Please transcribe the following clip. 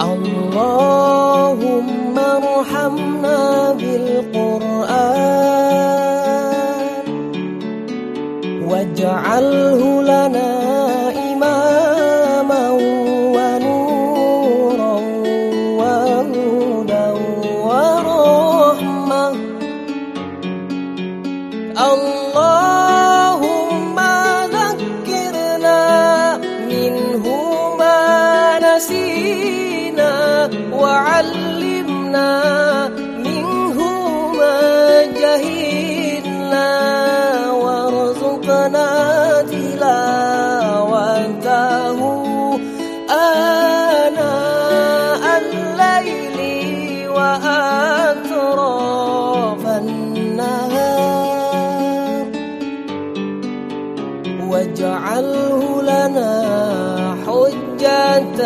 اللهم ارحمنا بالقرآن واجعله لنا إماما ونورا وهدى ورحمة. اللهم ذكرنا منه ما نسينا وعلمنا منه ما جهلنا وارزقنا تلاوته آناء الليل وأطراف النهار واجعله لنا حجة